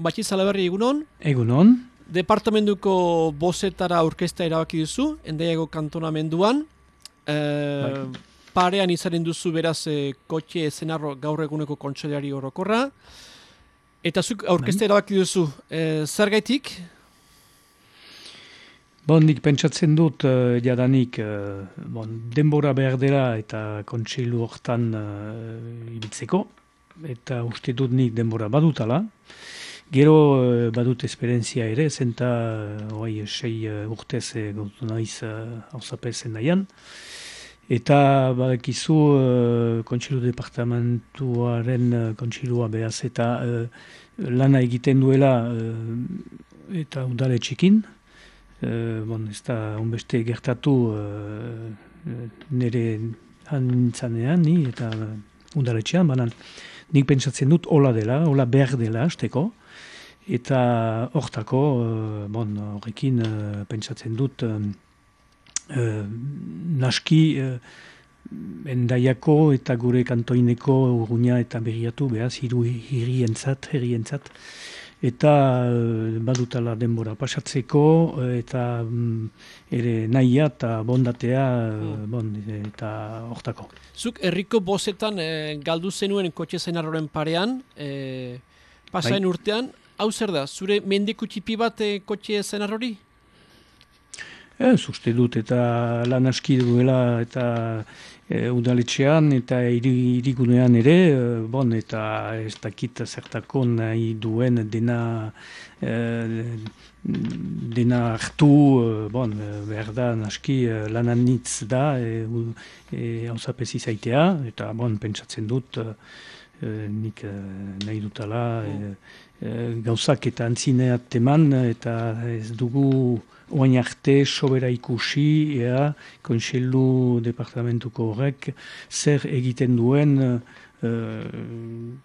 Batxi Zalaberri egunon. Egunon. Departamentuko bozetara aurkesta erabaki duzu, endaiago kantonamenduan. E, parean izaren duzu beraz e, kotxe zenarro gaur eguneko kontsolari orokorra. Eta zuk aurkesta bai. erabaki duzu, e, zer gaitik? Bon, nik pentsatzen dut, uh, jadanik, uh, bon, denbora behar dela eta kontseilu hortan uh, ibitzeko, eta uste dut nik denbora badutala. Gero uh, badut esperientzia ere, zenta uh, sei uh, urtez uh, gautu naiz hausapezen uh, Eta badakizu uh, kontseilu departamentuaren uh, kontseilua behaz eta uh, lana egiten duela uh, eta udale txikin, Uh, bon, ez da onbeste gertatu uh, nire hanintzanean, ni, eta undaretxean, banan nik pentsatzen dut hola dela, hola behar dela, azteko, eta hortako, uh, bon, horrekin uh, pentsatzen dut, uh, naski, endaiako eta gure kantoineko urgunia eta berriatu, behaz, hiru hirientzat, herrientzat, eta badutala denbora pasatzeko eta um, ere nahia eta bondatea mm. bon, eta hortako. Zuk herriko bozetan eh, galdu zenuen kotxe zenarroren parean, eh, pasain bai. urtean, hau zer da, zure mendiku txipi bat eh, kotxe zenarrori? Ez, uste dut eta lan aski duela eta e, udaletxean eta irigunean ere, e, bon, eta ez dakit zertako nahi duen dena e, dena hartu, e, bon, behar da naski e, lan anitz da hau e, zaitea, eta bon, pentsatzen dut nik nahi dutala e, gauzak eta antzineat teman eta ez dugu oain arte sobera ikusi, ea, konxelu departamentuko horrek, zer egiten duen, uh,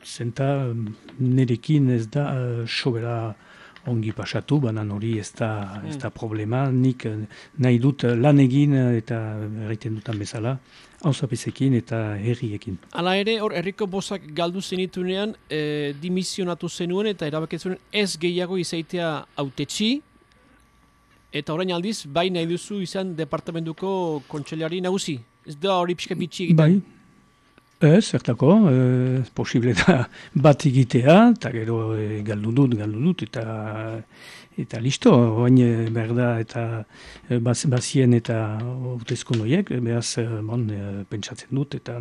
zenta nerekin ez da uh, sobera ongi pasatu, banan hori ez da, ez da problema, nik nahi dut lan egin eta erraiten dutan bezala, hauzapezekin eta herriekin. Hala ere, hor, herriko bozak galdu zenitunean, e, dimisionatu zenuen eta erabaketzen ez gehiago izaitea autetxi, Eta orain aldiz, bai nahi duzu izan departamentuko kontxellari nagusi. Ez da hori pixka bitxi egiten? Bai, ez, zertako, e, posible da bat egitea, eta gero e, galdu dut, galdu dut, eta, eta listo, oain e, behar da, eta e, bazien eta utezko noiek, behaz, bon, e, pentsatzen dut, eta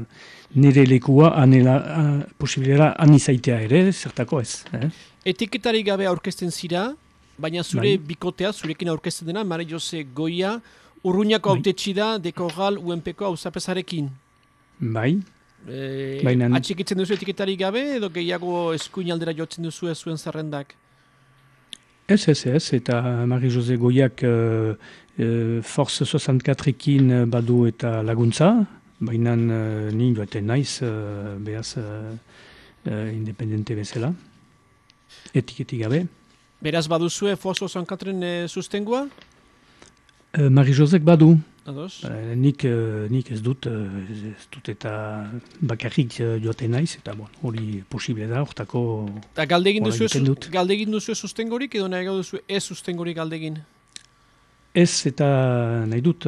nire lekua anela, a, posibilera anizaitea ere, zertako ez. Eh? Etiketari gabe aurkezten zira, Baina zure bai. bikotea, zurekin aurkezten dena, Mare Jose Goia, urruñako bai. autetxi da, deko gal, UNPko hau zapezarekin. Bai. E, Baina... Atxikitzen duzu etiketari gabe, edo gehiago eskuin aldera jotzen duzu ez zuen zerrendak? Ez, ez, ez, eta Mari Jose Goiak uh, uh, Force 64-ekin badu eta laguntza, baina uh, ni dueten naiz, uh, behaz, uh, independente bezala, etiketi gabe. Beraz baduzue Foso Zankatren e, sustengua? E, Mari Josek badu. Ados? E, nik, nik ez dut, ez dut eta bakarrik joaten naiz, eta bon, hori posible da, ortako... Eta galdegin duzu, galdegin duzu sustengorik edo nahi duzu ez sustengorik galdegin? Ez eta nahi dut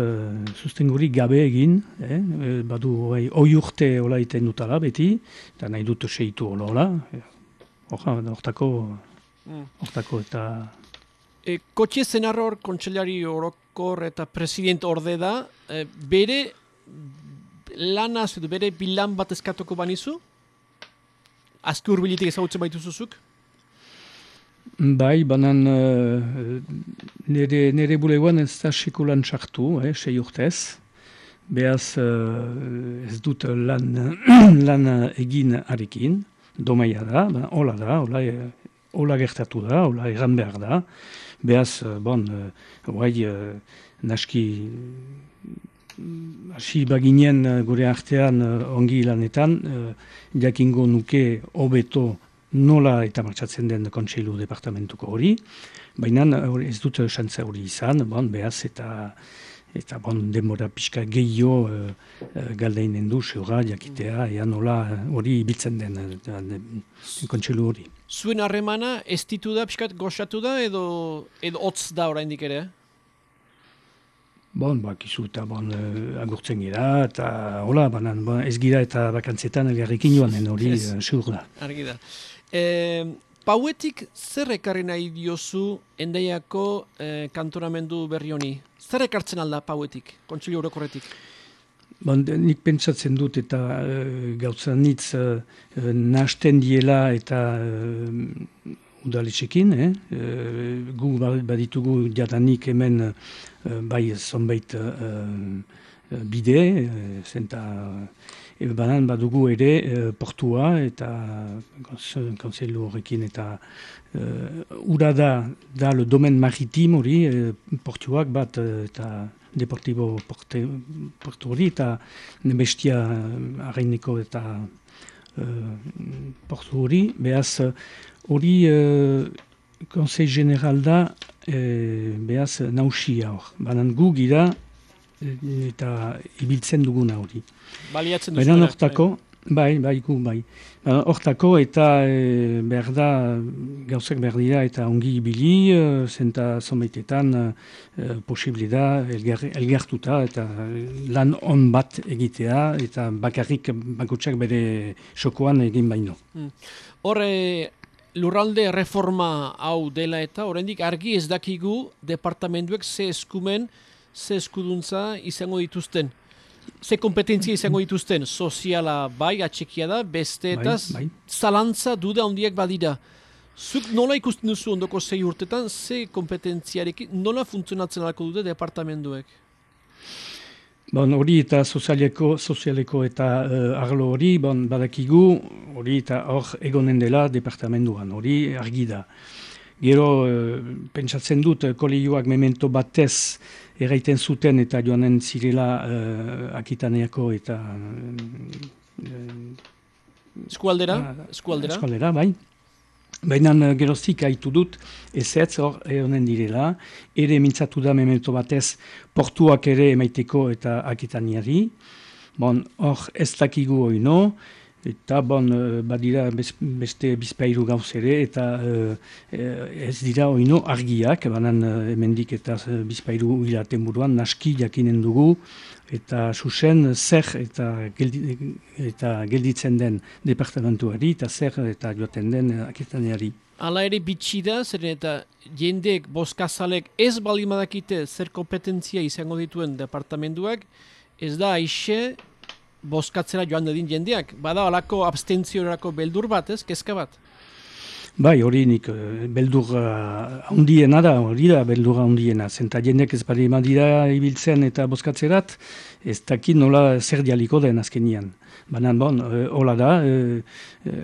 sustengorik gabe egin, eh? badu oi, oi urte hola iten dutala beti, eta nahi dut seitu hola hola, hortako... Mm. Hortako eta... E, Kotxe zenarror, kontxellari orokor eta president orde da, e, bere lanaz edo bere bilan bat eskatuko banizu? Azki urbilitik ezagutzen baitu zuzuk? Bai, banan uh, nire, nire buleguan ez da sekulan txartu, eh, sei urtez. Beaz uh, ez dut lan, lan egin arekin, domaia da, hola da, hola hola gertatu da, hola egan behar da. Beaz, eh, bon, uh, naski hasi baginen gure artean ongi lanetan, jakingo nuke hobeto nola eta martxatzen den kontseilu departamentuko hori, baina ez dut xantza hori izan, bon, behaz eta eta bon, denbora pixka gehiago uh, uh, galdeinen du, seura, jakitea, ea nola hori ibiltzen den, uh, kontselu hori. Zuen harremana, ez ditu da, pixkat goxatu da, edo, edo hotz da oraindik ere? Bon, bak izu eta bon, uh, agurtzen gira, eta hola, banan, bon, ez gira eta bakantzetan elgarrikin joan den hori, yes. da. Argi da. E, pauetik zer ekarri nahi diozu endaiako eh, kantoramendu berri honi? Zer ekartzen alda pauetik, kontsili orokorretik? Bon, nik pentsatzen dut eta uh, gauza nitz uh, nasten diela eta udaletxekin, eh? E, gu ba, baditugu jadanik hemen e, bai zonbait e, bide, e, zenta e, banan badugu ere portua eta konzelu horrekin eta e, ura da, da le domen maritim hori portuak bat eta deportibo porte, portu hori eta bestia arreineko eta portu hori, behaz Hori, uh, Konsei General da, uh, behaz, nausia hor. Banan gu gira, eta ibiltzen duguna hori. Baliatzen duzuenak. Baina hortako, bai, bai, gu, bai. Hortako eta e, behar da, gauzak behar dira eta ongi ibili, e, zenta zomaitetan e, posible da, elgar, elgartuta eta lan on bat egitea eta bakarrik bakutsak bere sokoan egin baino. Hmm. Horre, lurralde reforma hau dela eta oraindik argi ez dakigu departamentuek ze eskumen, ze eskuduntza izango dituzten. Ze kompetentzia izango dituzten, soziala bai, atxekia da, besteetaz, bai, bai. zalantza duda handiak badira. Zuk nola ikusten duzu ondoko zei urtetan, ze kompetentziarekin, nola funtzionatzen alko dute departamentuek? Bon, hori eta sozialeko, sozialeko eta uh, arlo hori, bon, badakigu, hori eta hor egonen dela departamentuan, hori argi da. Gero, uh, pentsatzen dut, kolegioak memento batez erraiten zuten eta joanen zirela uh, akitaneako eta... Uh, eskualdera? Eskualdera, eskualdera bai. Baina eh, geroztik haitu dut, ez ez hor egonen direla, ere mintzatu da memento batez portuak ere emaiteko eta akitaniari. Bon, hor ez dakigu hori no, eta bon, eh, badira beste bizpairu gauz ere, eta eh, ez dira hori no argiak, banan emendik eta bizpairu hilaten buruan, naski jakinen dugu, eta susen zer eta, geldi, eta gelditzen den departamentuari eta zer eta joaten den akitaneari. Hala ere bitxi da, zer eta jendek, boskazalek ez balimadakite zer kompetentzia izango dituen departamentuak, ez da aixe boskatzera joan dedin jendeak. Bada alako abstentziorako beldur bat, ez, kezka bat? Bai, hori nik eh, beldur uh, handiena da, hori da beldur handiena. Zenta jendek ez bali dira ibiltzen eta bozkatzerat, ez dakit nola zer dialiko den azkenian. Baina, bon, uh, hola da, uh,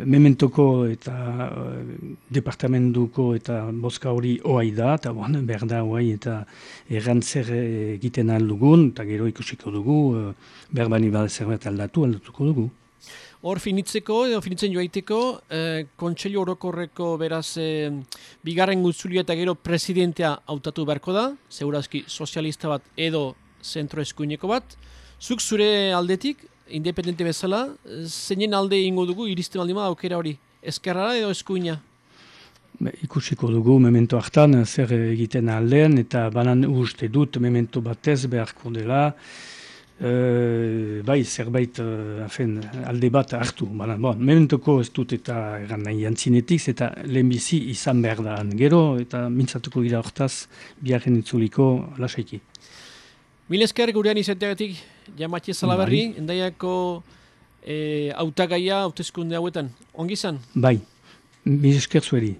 mementoko eta uh, departamentuko eta bozka hori oai da, eta bon, behar da oai eta errantzer egiten aldugun, eta gero ikusiko dugu, uh, behar bani bada zerbait aldatu, aldatuko dugu. Hor finitzeko, edo finitzen joaiteko, eh, kontseilu orokorreko beraz eh, bigarren gutzulia eta gero presidentea hautatu beharko da, zeurazki sozialista bat edo zentro eskuineko bat. Zuk zure aldetik, independente bezala, zeinen alde ingo dugu, iristen aldima aukera hori, ezkerrara edo eskuina? ikusiko dugu memento hartan zer egiten aldean eta banan uste dut memento batez beharko dela Uh, bai, zerbait uh, afen, alde bat hartu. Bala, bon, mementoko ez dut eta eran nahi antzinetik, eta lehenbizi izan behar da. Gero eta mintzatuko gira hortaz, biharren itzuliko lasaiki. Mil esker gurean izateagatik, jamatxe zalaberri, bai. endaiako e, autagaia, hautezkunde hauetan. Ongi izan? Bai, mil esker zueri.